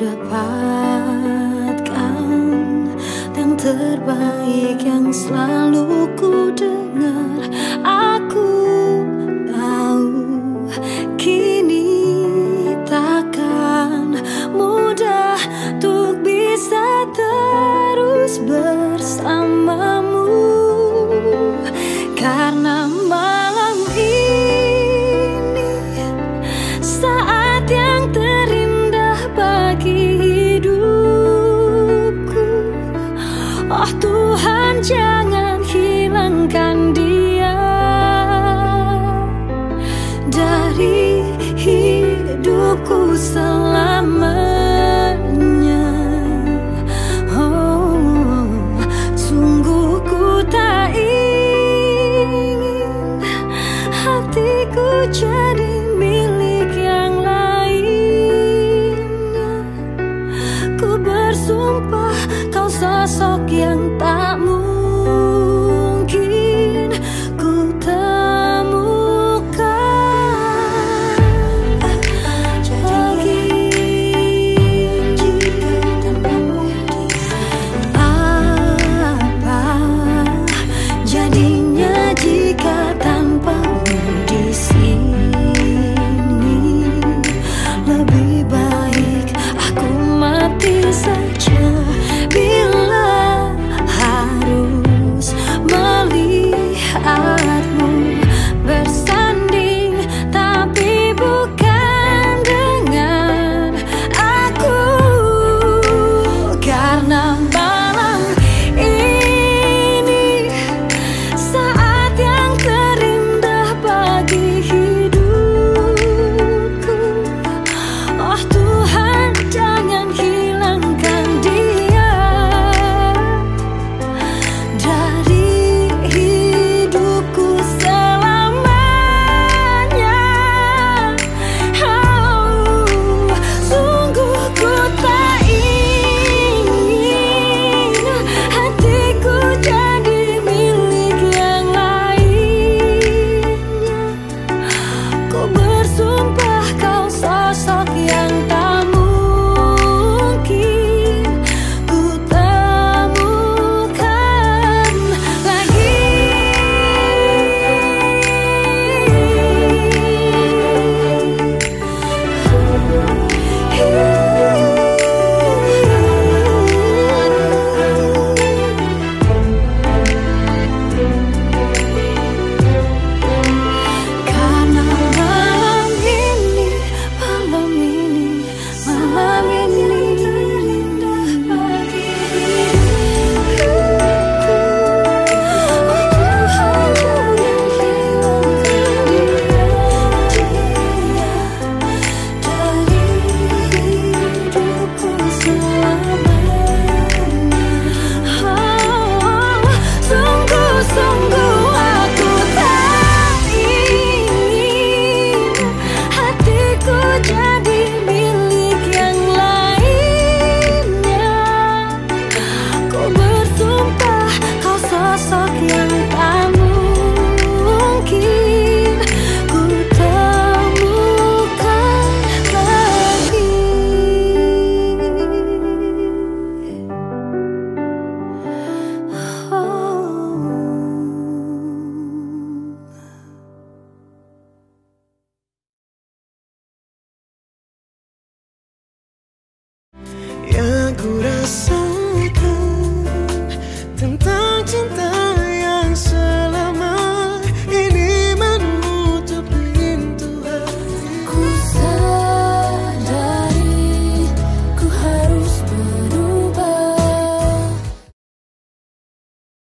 dapatkan. Yang terbaik yang selalu ku Oh Tuhan jangan hilangkan dia. Dari hidupku selamanya Sumpah kau salah